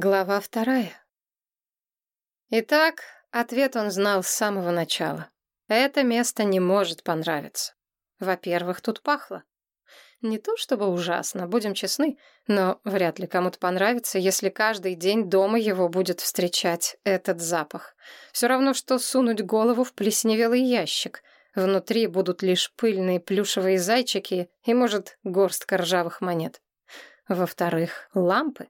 Глава вторая. Итак, ответ он знал с самого начала. Это место не может понравиться. Во-первых, тут пахло. Не то чтобы ужасно, будем честны, но вряд ли кому-то понравится, если каждый день дома его будет встречать этот запах. Все равно, что сунуть голову в плесневелый ящик. Внутри будут лишь пыльные плюшевые зайчики и, может, горстка ржавых монет. Во-вторых, лампы.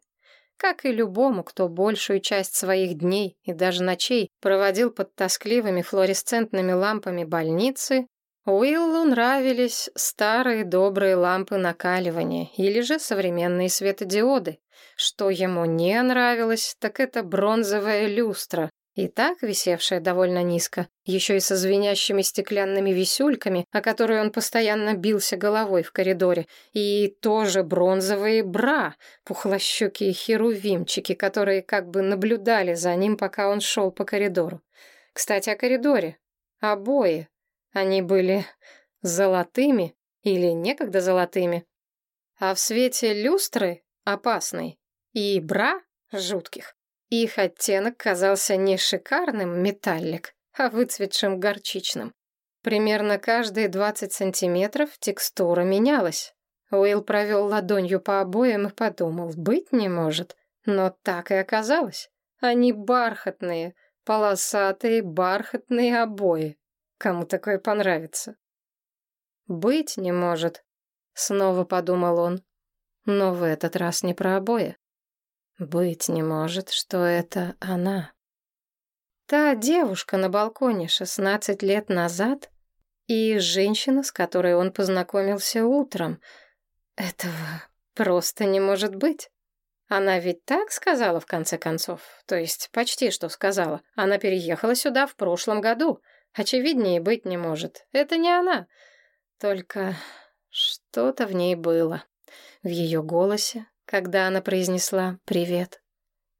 Как и любому, кто большую часть своих дней и даже ночей проводил под тоскливыми флуоресцентными лампами больницы, Уиллу нравились старые добрые лампы накаливания или же современные светодиоды. Что ему не нравилось, так это бронзовая люстра, и так висевшая довольно низко, еще и со звенящими стеклянными висюльками, о которые он постоянно бился головой в коридоре, и тоже бронзовые бра, пухлощекие херувимчики, которые как бы наблюдали за ним, пока он шел по коридору. Кстати, о коридоре. Обои. Они были золотыми или некогда золотыми. А в свете люстры — опасной. И бра — жутких. Их оттенок казался не шикарным металлик, а выцветшим горчичным. Примерно каждые 20 сантиметров текстура менялась. Уилл провел ладонью по обоям и подумал, быть не может. Но так и оказалось. Они бархатные, полосатые бархатные обои. Кому такое понравится? Быть не может, снова подумал он. Но в этот раз не про обои. Быть не может, что это она. Та девушка на балконе 16 лет назад и женщина, с которой он познакомился утром. Этого просто не может быть. Она ведь так сказала в конце концов, то есть почти что сказала. Она переехала сюда в прошлом году. Очевиднее быть не может. Это не она. Только что-то в ней было. В ее голосе, когда она произнесла «привет».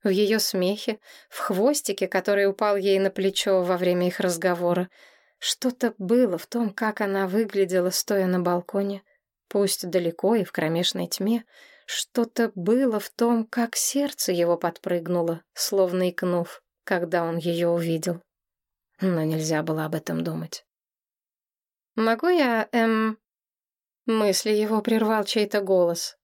В ее смехе, в хвостике, который упал ей на плечо во время их разговора. Что-то было в том, как она выглядела, стоя на балконе, пусть далеко и в кромешной тьме. Что-то было в том, как сердце его подпрыгнуло, словно икнув, когда он ее увидел. Но нельзя было об этом думать. «Могу я, эм...» Мысли его прервал чей-то голос.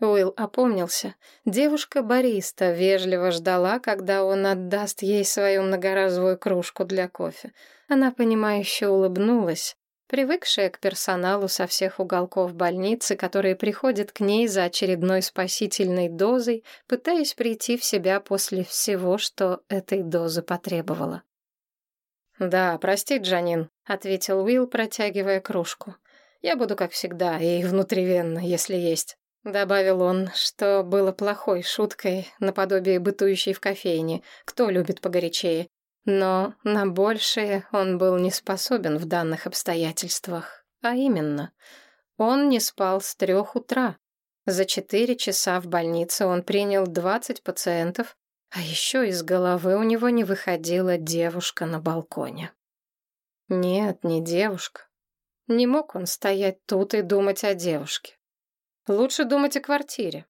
Уилл опомнился. Девушка-бариста вежливо ждала, когда он отдаст ей свою многоразовую кружку для кофе. Она, понимающе улыбнулась, привыкшая к персоналу со всех уголков больницы, которые приходят к ней за очередной спасительной дозой, пытаясь прийти в себя после всего, что этой дозы потребовала. «Да, прости, Джанин», — ответил Уилл, протягивая кружку. «Я буду, как всегда, и внутривенно, если есть». Добавил он, что было плохой шуткой, наподобие бытующей в кофейне, кто любит погорячее. Но на большее он был не способен в данных обстоятельствах. А именно, он не спал с трех утра. За четыре часа в больнице он принял двадцать пациентов, а еще из головы у него не выходила девушка на балконе. Нет, не девушка. Не мог он стоять тут и думать о девушке. Лучше думать о квартире.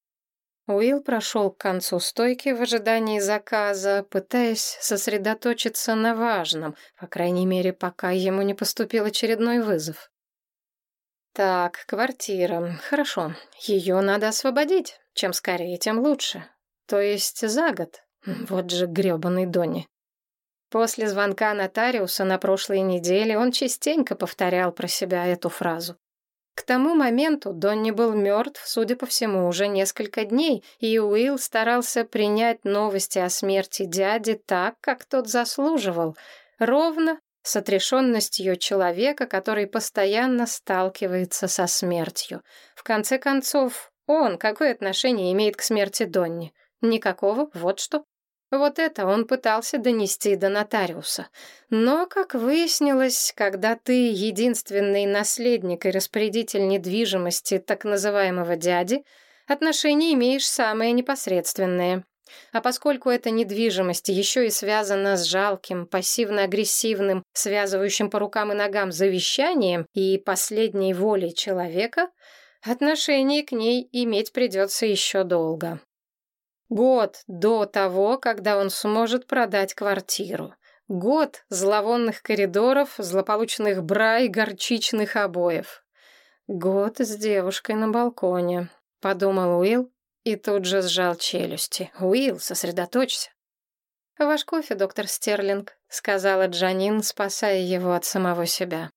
Уилл прошел к концу стойки в ожидании заказа, пытаясь сосредоточиться на важном, по крайней мере, пока ему не поступил очередной вызов. Так, квартира. Хорошо. Ее надо освободить. Чем скорее, тем лучше. То есть за год. Вот же грёбаный Донни. После звонка нотариуса на прошлой неделе он частенько повторял про себя эту фразу. К тому моменту Донни был мертв, судя по всему, уже несколько дней, и Уилл старался принять новости о смерти дяди так, как тот заслуживал, ровно с отрешенностью человека, который постоянно сталкивается со смертью. В конце концов, он какое отношение имеет к смерти Донни? Никакого, вот что. Вот это он пытался донести до нотариуса. Но, как выяснилось, когда ты единственный наследник и распорядитель недвижимости так называемого дяди, отношения имеешь самое непосредственное. А поскольку эта недвижимость еще и связана с жалким, пассивно-агрессивным, связывающим по рукам и ногам завещанием и последней волей человека, отношение к ней иметь придется еще долго. Год до того, когда он сможет продать квартиру. Год зловонных коридоров, злополучных бра и горчичных обоев. Год с девушкой на балконе, подумал Уилл и тут же сжал челюсти. Уилл, сосредоточься. «Ваш кофе, доктор Стерлинг», — сказала Джанин, спасая его от самого себя.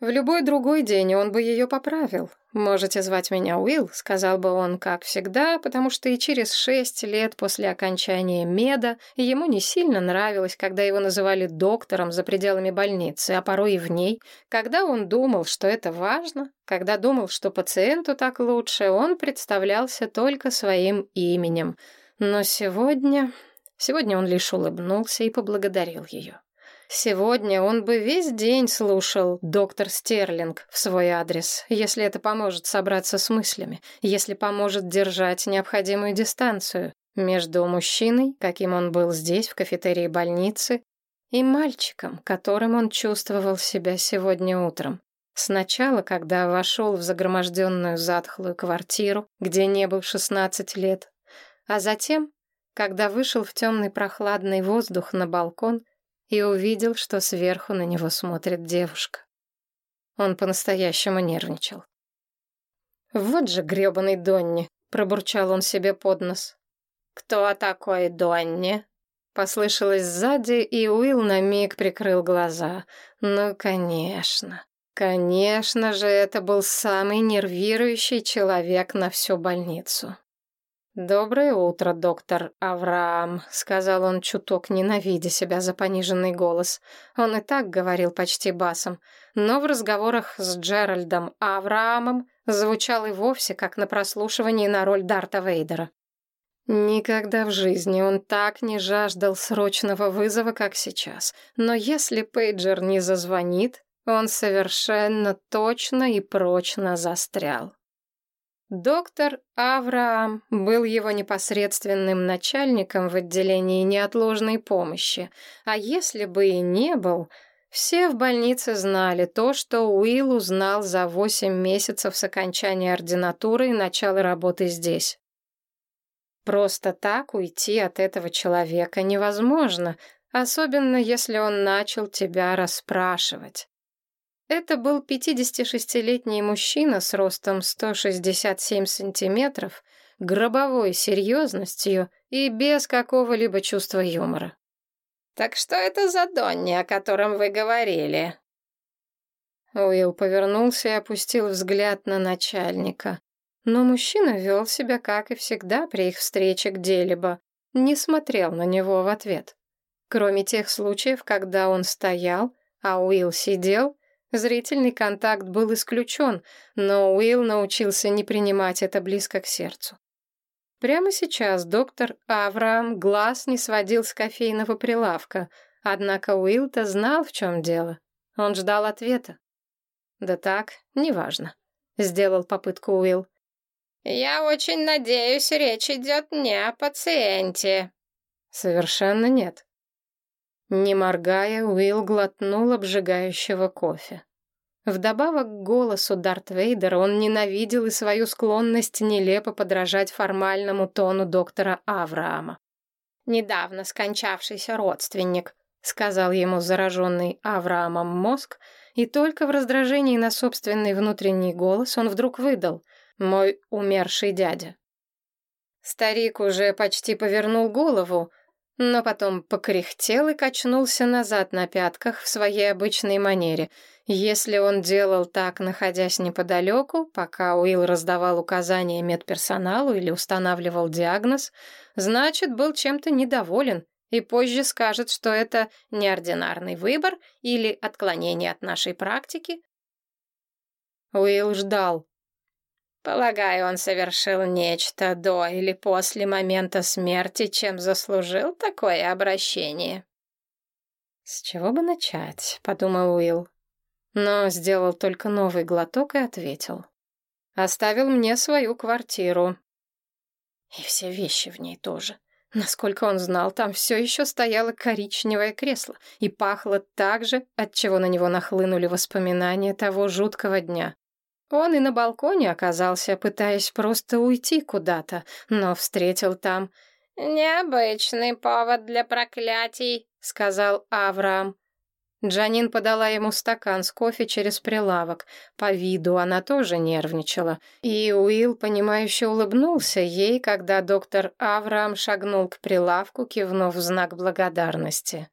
В любой другой день он бы ее поправил. «Можете звать меня Уилл», — сказал бы он, как всегда, потому что и через шесть лет после окончания меда ему не сильно нравилось, когда его называли доктором за пределами больницы, а порой и в ней. Когда он думал, что это важно, когда думал, что пациенту так лучше, он представлялся только своим именем. Но сегодня... Сегодня он лишь улыбнулся и поблагодарил ее. Сегодня он бы весь день слушал доктор Стерлинг в свой адрес, если это поможет собраться с мыслями, если поможет держать необходимую дистанцию между мужчиной, каким он был здесь, в кафетерии больницы, и мальчиком, которым он чувствовал себя сегодня утром. Сначала, когда вошел в загроможденную затхлую квартиру, где не был 16 лет, а затем, когда вышел в темный прохладный воздух на балкон и увидел, что сверху на него смотрит девушка. Он по-настоящему нервничал. «Вот же грёбаный Донни!» — пробурчал он себе под нос. «Кто такой Донни?» Послышалось сзади, и Уилл на миг прикрыл глаза. «Ну, конечно!» Конечно же, это был самый нервирующий человек на всю больницу. «Доброе утро, доктор Авраам», — сказал он чуток, ненавидя себя за пониженный голос. Он и так говорил почти басом, но в разговорах с Джеральдом Авраамом звучал и вовсе как на прослушивании на роль Дарта Вейдера. Никогда в жизни он так не жаждал срочного вызова, как сейчас. Но если пейджер не зазвонит, он совершенно точно и прочно застрял. Доктор Авраам был его непосредственным начальником в отделении неотложной помощи, а если бы и не был, все в больнице знали то, что Уилл узнал за восемь месяцев с окончания ординатуры и начала работы здесь. Просто так уйти от этого человека невозможно, особенно если он начал тебя расспрашивать. Это был 56-летний мужчина с ростом 167 сантиметров, гробовой серьезностью и без какого-либо чувства юмора. «Так что это за Донни, о котором вы говорили?» Уилл повернулся и опустил взгляд на начальника. Но мужчина вел себя, как и всегда при их встрече где-либо, не смотрел на него в ответ. Кроме тех случаев, когда он стоял, а Уилл сидел, Зрительный контакт был исключен, но Уилл научился не принимать это близко к сердцу. Прямо сейчас доктор Авраам глаз не сводил с кофейного прилавка, однако Уилл-то знал, в чем дело. Он ждал ответа. «Да так, неважно», — сделал попытку Уилл. «Я очень надеюсь, речь идет не о пациенте». «Совершенно нет», не моргая, Уилл глотнул обжигающего кофе. Вдобавок к голосу Дарт Вейдера он ненавидел и свою склонность нелепо подражать формальному тону доктора Авраама. «Недавно скончавшийся родственник», — сказал ему зараженный Авраамом мозг, и только в раздражении на собственный внутренний голос он вдруг выдал «Мой умерший дядя». Старик уже почти повернул голову, но потом покряхтел и качнулся назад на пятках в своей обычной манере. Если он делал так, находясь неподалеку, пока Уилл раздавал указания медперсоналу или устанавливал диагноз, значит, был чем-то недоволен и позже скажет, что это неординарный выбор или отклонение от нашей практики. Уилл ждал, Полагаю, он совершил нечто до или после момента смерти, чем заслужил такое обращение. «С чего бы начать?» — подумал Уилл. Но сделал только новый глоток и ответил. «Оставил мне свою квартиру. И все вещи в ней тоже. Насколько он знал, там все еще стояло коричневое кресло и пахло так же, от чего на него нахлынули воспоминания того жуткого дня. Он и на балконе оказался, пытаясь просто уйти куда-то, но встретил там «Необычный повод для проклятий», — сказал Авраам. Джанин подала ему стакан с кофе через прилавок. По виду она тоже нервничала. И Уилл, понимающе улыбнулся ей, когда доктор Авраам шагнул к прилавку, кивнув в знак благодарности.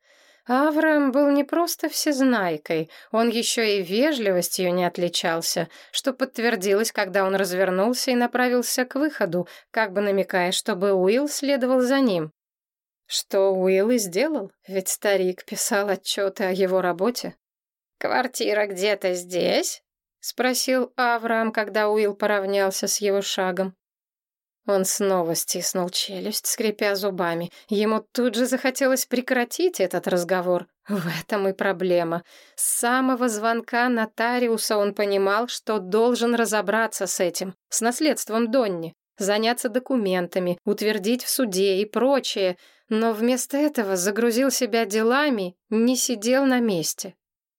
Авраам был не просто всезнайкой, он еще и вежливостью не отличался, что подтвердилось, когда он развернулся и направился к выходу, как бы намекая, чтобы Уилл следовал за ним. Что Уилл и сделал, ведь старик писал отчеты о его работе. «Квартира где-то здесь?» — спросил Авраам, когда Уилл поравнялся с его шагом. Он снова стиснул челюсть, скрипя зубами. Ему тут же захотелось прекратить этот разговор. В этом и проблема. С самого звонка нотариуса он понимал, что должен разобраться с этим, с наследством Донни, заняться документами, утвердить в суде и прочее, но вместо этого загрузил себя делами, не сидел на месте.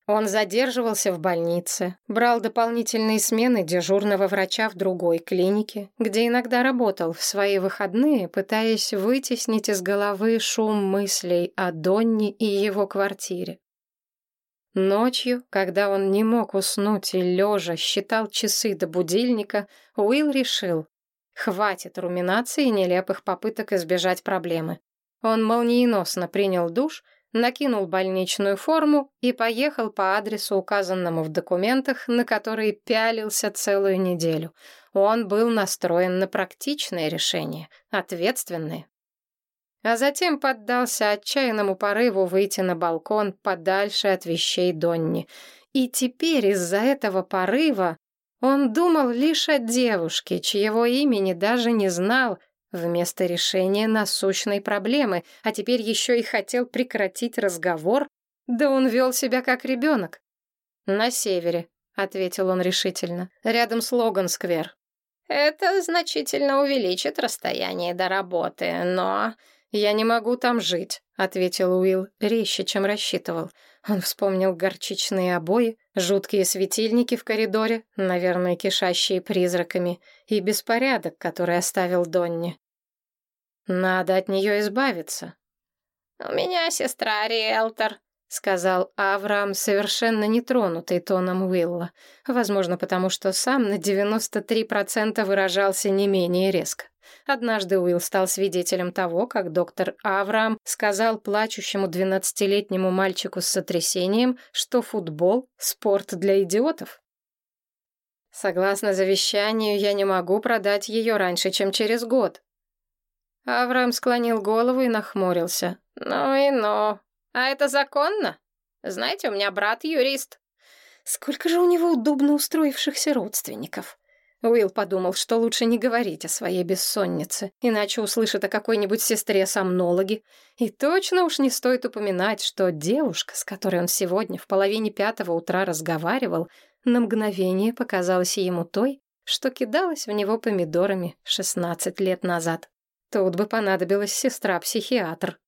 Он задерживался в больнице, брал дополнительные смены дежурного врача в другой клинике, где иногда работал в свои выходные, пытаясь вытеснить из головы шум мыслей о Донне и его квартире. Ночью, когда он не мог уснуть и лежа считал часы до будильника, Уилл решил, хватит руминации и нелепых попыток избежать проблемы. Он молниеносно принял душ — накинул больничную форму и поехал по адресу, указанному в документах, на который пялился целую неделю. Он был настроен на практичное решение, ответственное. А затем поддался отчаянному порыву выйти на балкон подальше от вещей Донни. И теперь из-за этого порыва он думал лишь о девушке, чьего имени даже не знал, Вместо решения насущной проблемы, а теперь еще и хотел прекратить разговор, да он вел себя как ребенок. «На севере», — ответил он решительно, — «рядом с Логан-сквер». «Это значительно увеличит расстояние до работы, но...» «Я не могу там жить», — ответил Уилл, резче, чем рассчитывал. Он вспомнил горчичные обои, жуткие светильники в коридоре, наверное, кишащие призраками, и беспорядок, который оставил Донни. Надо от нее избавиться. «У меня сестра риэлтор», — сказал Авраам, совершенно нетронутый тоном Уилла. Возможно, потому что сам на 93% выражался не менее резко. Однажды Уилл стал свидетелем того, как доктор Авраам сказал плачущему двенадцатилетнему мальчику с сотрясением, что футбол — спорт для идиотов. Согласно завещанию, я не могу продать ее раньше, чем через год. Авраам склонил голову и нахмурился. «Ну и ну. А это законно? Знаете, у меня брат юрист». Сколько же у него удобно устроившихся родственников. Уилл подумал, что лучше не говорить о своей бессоннице, иначе услышит о какой-нибудь сестре-сомнологе. И точно уж не стоит упоминать, что девушка, с которой он сегодня в половине пятого утра разговаривал, на мгновение показалась ему той, что кидалась в него помидорами шестнадцать лет назад. Тут бы понадобилась сестра-психиатр.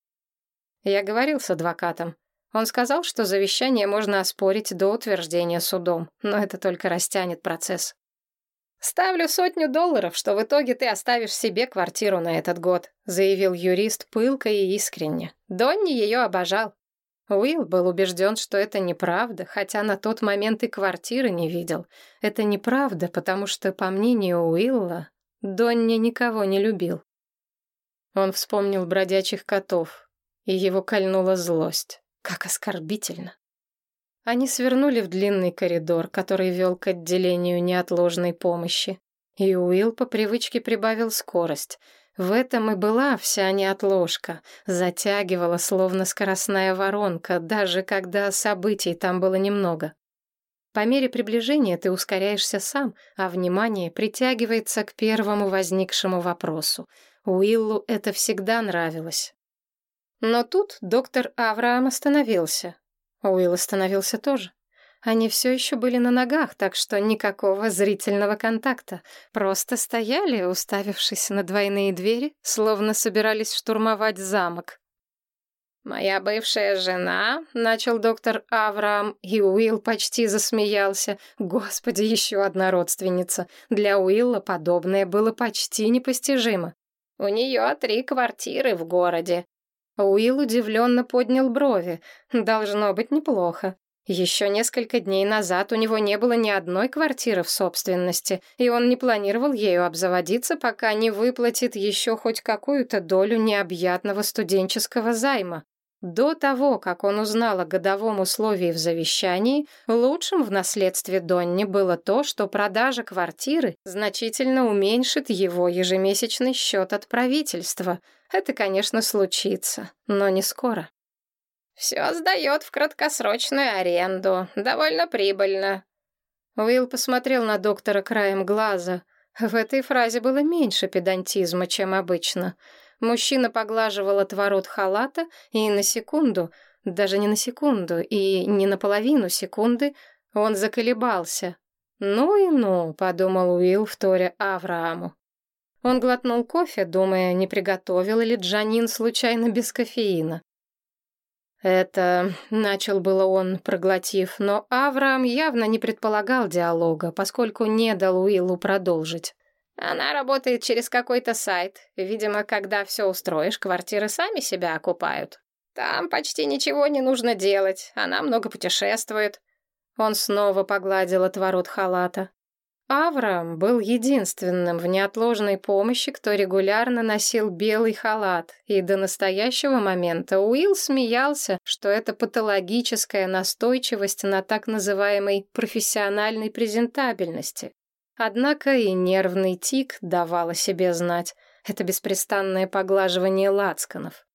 Я говорил с адвокатом. Он сказал, что завещание можно оспорить до утверждения судом, но это только растянет процесс. «Ставлю сотню долларов, что в итоге ты оставишь себе квартиру на этот год», заявил юрист пылко и искренне. Донни ее обожал. Уилл был убежден, что это неправда, хотя на тот момент и квартиры не видел. Это неправда, потому что, по мнению Уилла, Донни никого не любил. Он вспомнил бродячих котов, и его кольнула злость. Как оскорбительно. Они свернули в длинный коридор, который вел к отделению неотложной помощи. И Уилл по привычке прибавил скорость. В этом и была вся неотложка. Затягивала, словно скоростная воронка, даже когда событий там было немного. По мере приближения ты ускоряешься сам, а внимание притягивается к первому возникшему вопросу — Уиллу это всегда нравилось. Но тут доктор Авраам остановился. Уилл остановился тоже. Они все еще были на ногах, так что никакого зрительного контакта. Просто стояли, уставившись на двойные двери, словно собирались штурмовать замок. «Моя бывшая жена», — начал доктор Авраам, и Уилл почти засмеялся. «Господи, еще одна родственница. Для Уилла подобное было почти непостижимо. У нее три квартиры в городе». Уилл удивленно поднял брови. «Должно быть неплохо. Еще несколько дней назад у него не было ни одной квартиры в собственности, и он не планировал ею обзаводиться, пока не выплатит еще хоть какую-то долю необъятного студенческого займа. До того, как он узнал о годовом условии в завещании, лучшим в наследстве Донни было то, что продажа квартиры значительно уменьшит его ежемесячный счет от правительства. Это, конечно, случится, но не скоро. «Все сдает в краткосрочную аренду. Довольно прибыльно». Уилл посмотрел на доктора краем глаза. В этой фразе было меньше педантизма, чем обычно — Мужчина поглаживал отворот халата, и на секунду, даже не на секунду, и не на половину секунды, он заколебался. «Ну и ну», — подумал Уилл, вторя Аврааму. Он глотнул кофе, думая, не приготовил ли Джанин случайно без кофеина. «Это...» — начал было он, проглотив, но Авраам явно не предполагал диалога, поскольку не дал Уиллу продолжить. Она работает через какой-то сайт. Видимо, когда все устроишь, квартиры сами себя окупают. Там почти ничего не нужно делать. Она много путешествует. Он снова погладил отворот халата. Авраам был единственным в неотложной помощи, кто регулярно носил белый халат, и до настоящего момента Уилл смеялся, что это патологическая настойчивость на так называемой профессиональной презентабельности. Однако и нервный тик давал о себе знать. Это беспрестанное поглаживание лацканов.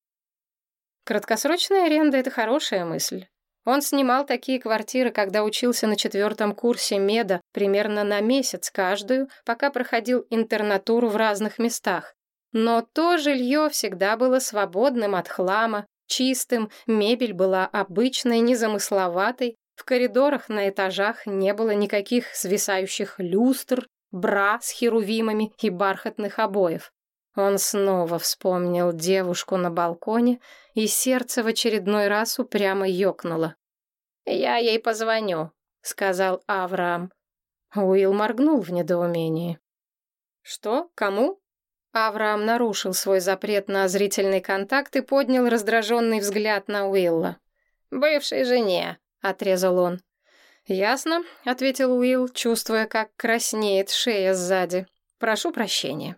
Краткосрочная аренда — это хорошая мысль. Он снимал такие квартиры, когда учился на четвертом курсе меда, примерно на месяц каждую, пока проходил интернатуру в разных местах. Но то жилье всегда было свободным от хлама, чистым, мебель была обычной, незамысловатой, в коридорах на этажах не было никаких свисающих люстр, бра с херувимами и бархатных обоев. Он снова вспомнил девушку на балконе, и сердце в очередной раз упрямо ёкнуло. «Я ей позвоню», — сказал Авраам. Уилл моргнул в недоумении. «Что? Кому?» Авраам нарушил свой запрет на зрительный контакт и поднял раздраженный взгляд на Уилла. «Бывшей жене отрезал он. «Ясно», — ответил Уилл, чувствуя, как краснеет шея сзади. «Прошу прощения».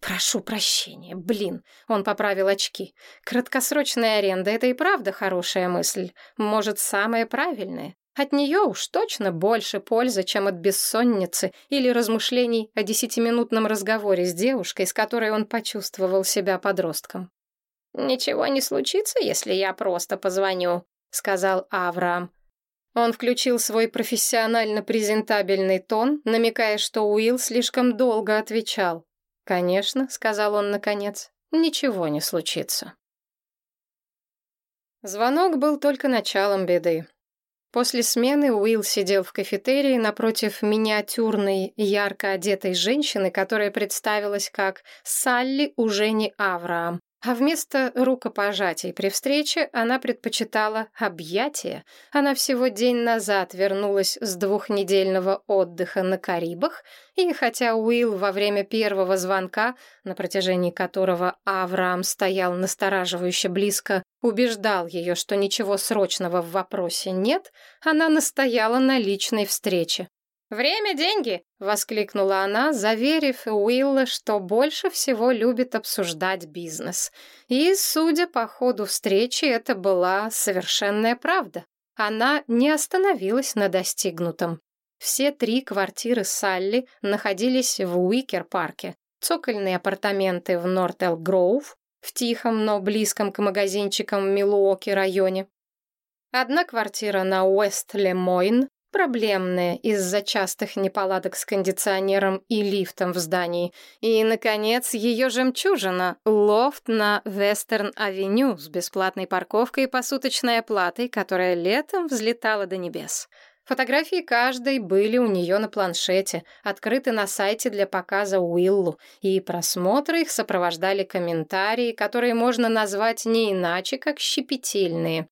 «Прошу прощения, блин», — он поправил очки. «Краткосрочная аренда — это и правда хорошая мысль. Может, самая правильная. От нее уж точно больше пользы, чем от бессонницы или размышлений о десятиминутном разговоре с девушкой, с которой он почувствовал себя подростком. «Ничего не случится, если я просто позвоню», — сказал Авраам. Он включил свой профессионально презентабельный тон, намекая, что Уилл слишком долго отвечал. «Конечно», — сказал он наконец, — «ничего не случится». Звонок был только началом беды. После смены Уилл сидел в кафетерии напротив миниатюрной, ярко одетой женщины, которая представилась как Салли уже не Авраам, а вместо рукопожатий при встрече она предпочитала объятия. Она всего день назад вернулась с двухнедельного отдыха на Карибах, и хотя Уилл во время первого звонка, на протяжении которого Авраам стоял настораживающе близко, убеждал ее, что ничего срочного в вопросе нет, она настояла на личной встрече. «Время — деньги!» — воскликнула она, заверив Уилла, что больше всего любит обсуждать бизнес. И, судя по ходу встречи, это была совершенная правда. Она не остановилась на достигнутом. Все три квартиры Салли находились в Уикер-парке. Цокольные апартаменты в Нортел-Гроув, в тихом, но близком к магазинчикам Милуоки районе. Одна квартира на Уэст-Лемойн, проблемные из-за частых неполадок с кондиционером и лифтом в здании. И, наконец, ее жемчужина — лофт на Вестерн-авеню с бесплатной парковкой и посуточной оплатой, которая летом взлетала до небес. Фотографии каждой были у нее на планшете, открыты на сайте для показа Уиллу, и просмотры их сопровождали комментарии, которые можно назвать не иначе, как щепетильные.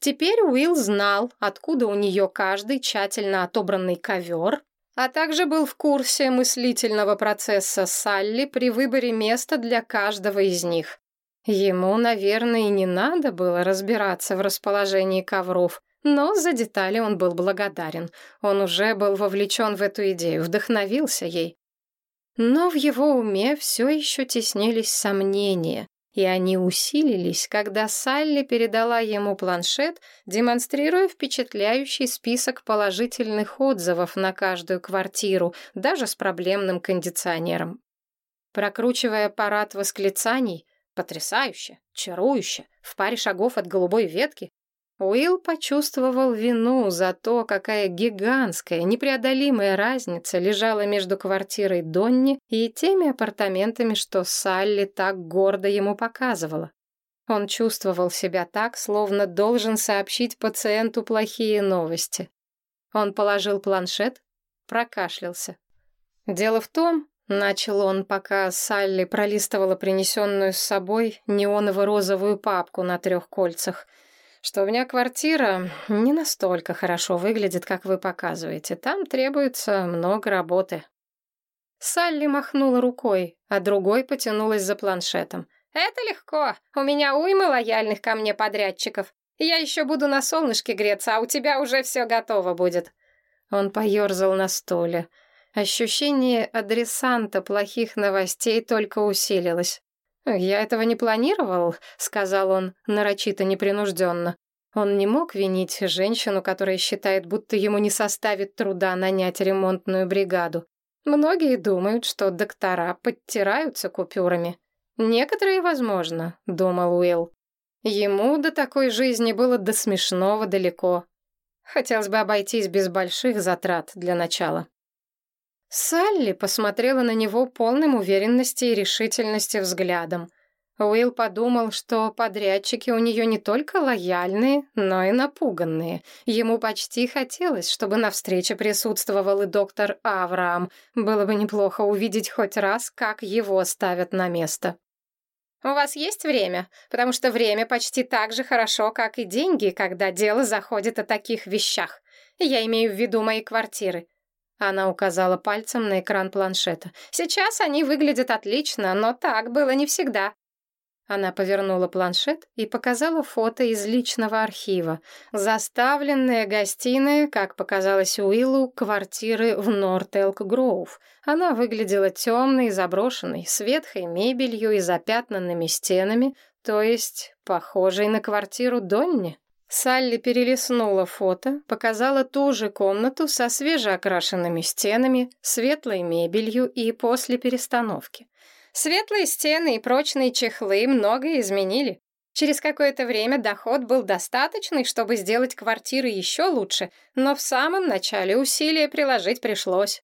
Теперь Уилл знал, откуда у нее каждый тщательно отобранный ковер, а также был в курсе мыслительного процесса Салли при выборе места для каждого из них. Ему, наверное, и не надо было разбираться в расположении ковров, но за детали он был благодарен. Он уже был вовлечен в эту идею, вдохновился ей. Но в его уме все еще теснились сомнения, и они усилились, когда Салли передала ему планшет, демонстрируя впечатляющий список положительных отзывов на каждую квартиру, даже с проблемным кондиционером. Прокручивая аппарат восклицаний «Потрясающе! Чарующе! В паре шагов от голубой ветки!» Уилл почувствовал вину за то, какая гигантская, непреодолимая разница лежала между квартирой Донни и теми апартаментами, что Салли так гордо ему показывала. Он чувствовал себя так, словно должен сообщить пациенту плохие новости. Он положил планшет, прокашлялся. «Дело в том», — начал он, пока Салли пролистывала принесенную с собой неоново-розовую папку на трех кольцах — что у меня квартира не настолько хорошо выглядит, как вы показываете. Там требуется много работы». Салли махнула рукой, а другой потянулась за планшетом. «Это легко. У меня уйма лояльных ко мне подрядчиков. Я еще буду на солнышке греться, а у тебя уже все готово будет». Он поерзал на стуле. Ощущение адресанта плохих новостей только усилилось. «Я этого не планировал», — сказал он нарочито непринужденно. Он не мог винить женщину, которая считает, будто ему не составит труда нанять ремонтную бригаду. Многие думают, что доктора подтираются купюрами. Некоторые, возможно, думал Уилл. Ему до такой жизни было до смешного далеко. Хотелось бы обойтись без больших затрат для начала. Салли посмотрела на него полным уверенности и решительности взглядом. Уилл подумал, что подрядчики у нее не только лояльные, но и напуганные. Ему почти хотелось, чтобы на встрече присутствовал и доктор Авраам. Было бы неплохо увидеть хоть раз, как его ставят на место. «У вас есть время? Потому что время почти так же хорошо, как и деньги, когда дело заходит о таких вещах. Я имею в виду мои квартиры. Она указала пальцем на экран планшета. «Сейчас они выглядят отлично, но так было не всегда». Она повернула планшет и показала фото из личного архива. Заставленная гостиная, как показалось Уиллу, квартиры в Норт-Элк-Гроув. Она выглядела темной, заброшенной, с ветхой мебелью и запятнанными стенами, то есть похожей на квартиру Донни. Салли перелистнула фото, показала ту же комнату со свежеокрашенными стенами, светлой мебелью и после перестановки. Светлые стены и прочные чехлы многое изменили. Через какое-то время доход был достаточный, чтобы сделать квартиры еще лучше, но в самом начале усилия приложить пришлось.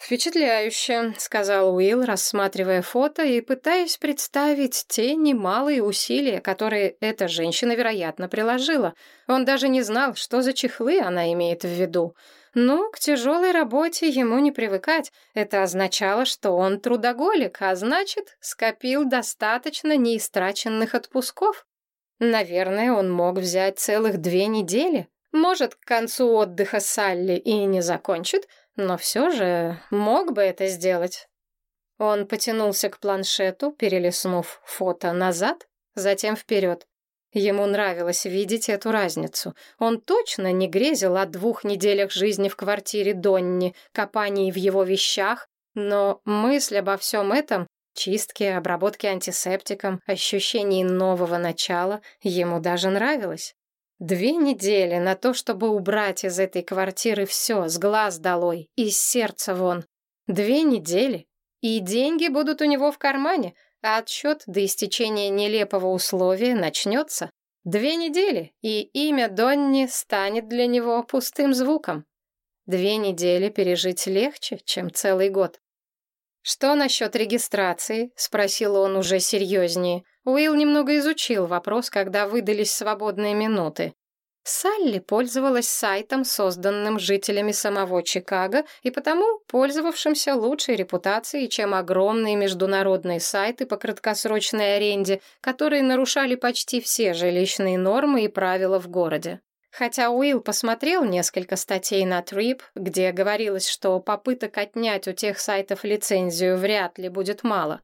«Впечатляюще», — сказал Уилл, рассматривая фото и пытаясь представить те немалые усилия, которые эта женщина, вероятно, приложила. Он даже не знал, что за чехлы она имеет в виду. Но к тяжелой работе ему не привыкать. Это означало, что он трудоголик, а значит, скопил достаточно неистраченных отпусков. Наверное, он мог взять целых две недели. Может, к концу отдыха Салли и не закончит, но все же мог бы это сделать. Он потянулся к планшету, перелистнув фото назад, затем вперед. Ему нравилось видеть эту разницу. Он точно не грезил о двух неделях жизни в квартире Донни, копании в его вещах, но мысль обо всем этом, чистке, обработке антисептиком, ощущении нового начала, ему даже нравилось. Две недели на то, чтобы убрать из этой квартиры все, с глаз долой, из сердца вон. Две недели, и деньги будут у него в кармане, а отсчет до истечения нелепого условия начнется. Две недели, и имя Донни станет для него пустым звуком. Две недели пережить легче, чем целый год. «Что насчет регистрации?» — спросил он уже серьезнее. Уилл немного изучил вопрос, когда выдались свободные минуты. Салли пользовалась сайтом, созданным жителями самого Чикаго, и потому пользовавшимся лучшей репутацией, чем огромные международные сайты по краткосрочной аренде, которые нарушали почти все жилищные нормы и правила в городе. Хотя Уилл посмотрел несколько статей на Трип, где говорилось, что попыток отнять у тех сайтов лицензию вряд ли будет мало.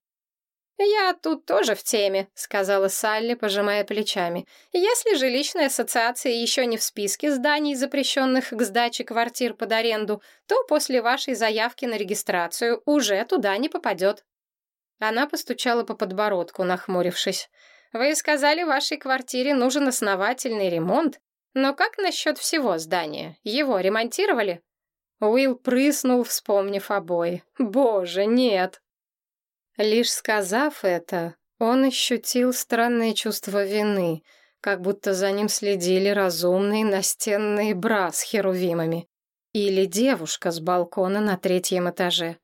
«Я тут тоже в теме», — сказала Салли, пожимая плечами. «Если жилищная ассоциация еще не в списке зданий, запрещенных к сдаче квартир под аренду, то после вашей заявки на регистрацию уже туда не попадет». Она постучала по подбородку, нахмурившись. «Вы сказали, вашей квартире нужен основательный ремонт, но как насчет всего здания? Его ремонтировали?» Уилл прыснул, вспомнив обои. «Боже, нет!» Лишь сказав это, он ощутил странное чувство вины, как будто за ним следили разумные настенные бра с херувимами или девушка с балкона на третьем этаже.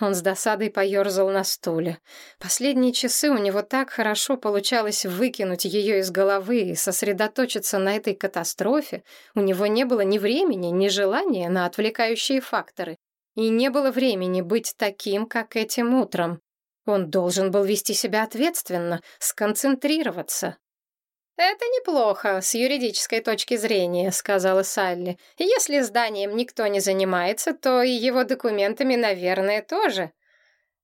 Он с досадой поерзал на стуле. Последние часы у него так хорошо получалось выкинуть ее из головы и сосредоточиться на этой катастрофе. У него не было ни времени, ни желания на отвлекающие факторы. И не было времени быть таким, как этим утром. Он должен был вести себя ответственно, сконцентрироваться. «Это неплохо с юридической точки зрения», — сказала Салли. «Если зданием никто не занимается, то и его документами, наверное, тоже».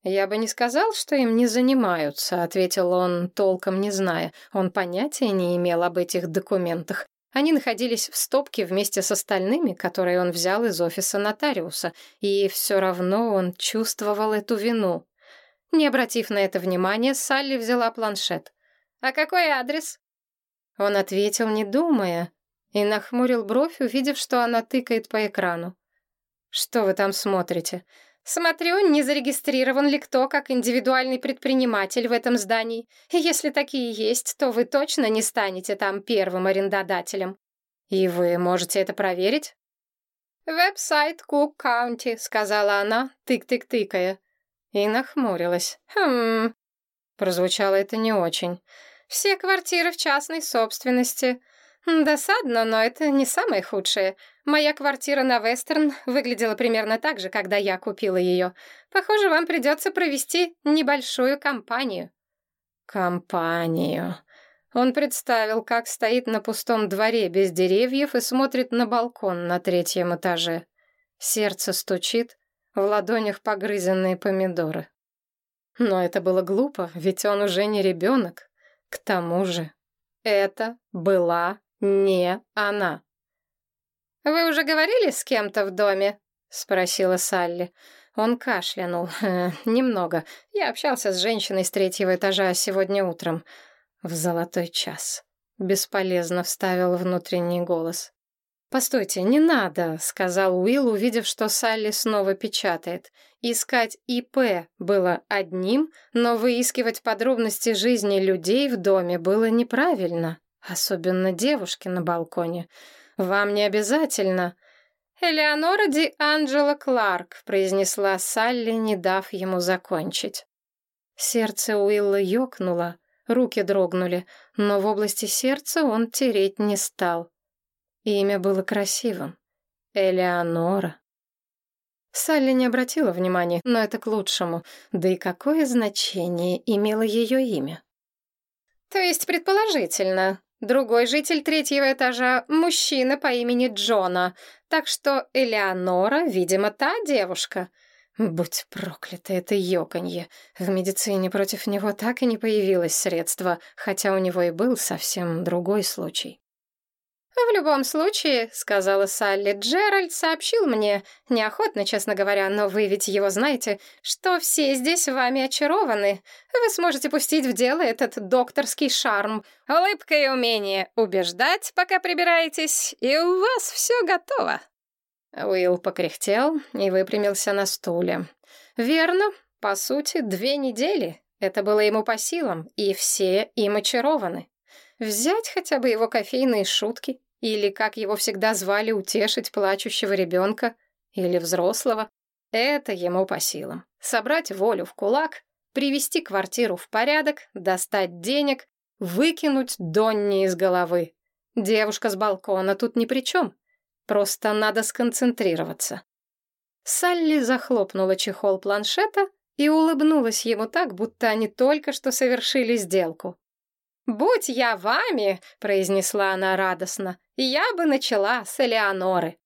«Я бы не сказал, что им не занимаются», — ответил он, толком не зная. Он понятия не имел об этих документах. Они находились в стопке вместе с остальными, которые он взял из офиса нотариуса, и все равно он чувствовал эту вину. Не обратив на это внимания, Салли взяла планшет. «А какой адрес?» Он ответил, не думая, и нахмурил бровь, увидев, что она тыкает по экрану. «Что вы там смотрите?» «Смотрю, не зарегистрирован ли кто как индивидуальный предприниматель в этом здании. И если такие есть, то вы точно не станете там первым арендодателем. И вы можете это проверить?» «Веб-сайт Кук Каунти», — сказала она, тык-тык-тыкая и нахмурилась. «Хм...» Прозвучало это не очень. «Все квартиры в частной собственности. Досадно, но это не самое худшее. Моя квартира на Вестерн выглядела примерно так же, когда я купила ее. Похоже, вам придется провести небольшую кампанию». «Компанию...» Он представил, как стоит на пустом дворе без деревьев и смотрит на балкон на третьем этаже. Сердце стучит, в ладонях погрызенные помидоры. Но это было глупо, ведь он уже не ребенок. К тому же, это была не она. «Вы уже говорили с кем-то в доме?» — спросила Салли. Он кашлянул. Э, «Немного. Я общался с женщиной с третьего этажа сегодня утром. В золотой час». Бесполезно вставил внутренний голос. «Постойте, не надо», — сказал Уилл, увидев, что Салли снова печатает. Искать ИП было одним, но выискивать подробности жизни людей в доме было неправильно, особенно девушки на балконе. «Вам не обязательно...» «Элеонора Ди Анджело Кларк», — произнесла Салли, не дав ему закончить. Сердце Уилла ёкнуло, руки дрогнули, но в области сердца он тереть не стал. Имя было красивым. Элеонора. Салли не обратила внимания, но это к лучшему. Да и какое значение имело ее имя? То есть, предположительно, другой житель третьего этажа — мужчина по имени Джона, так что Элеонора, видимо, та девушка. Будь проклято это ёканье. В медицине против него так и не появилось средства, хотя у него и был совсем другой случай. «В любом случае», — сказала Салли, — «Джеральд сообщил мне, неохотно, честно говоря, но вы ведь его знаете, что все здесь вами очарованы. Вы сможете пустить в дело этот докторский шарм, улыбка и умение убеждать, пока прибираетесь, и у вас все готово». Уилл покряхтел и выпрямился на стуле. «Верно, по сути, две недели. Это было ему по силам, и все им очарованы. Взять хотя бы его кофейные шутки, или, как его всегда звали, утешить плачущего ребенка или взрослого. Это ему по силам. Собрать волю в кулак, привести квартиру в порядок, достать денег, выкинуть Донни из головы. Девушка с балкона тут ни при чем. Просто надо сконцентрироваться. Салли захлопнула чехол планшета и улыбнулась ему так, будто они только что совершили сделку. «Будь я вами», — произнесла она радостно, — «я бы начала с Элеоноры».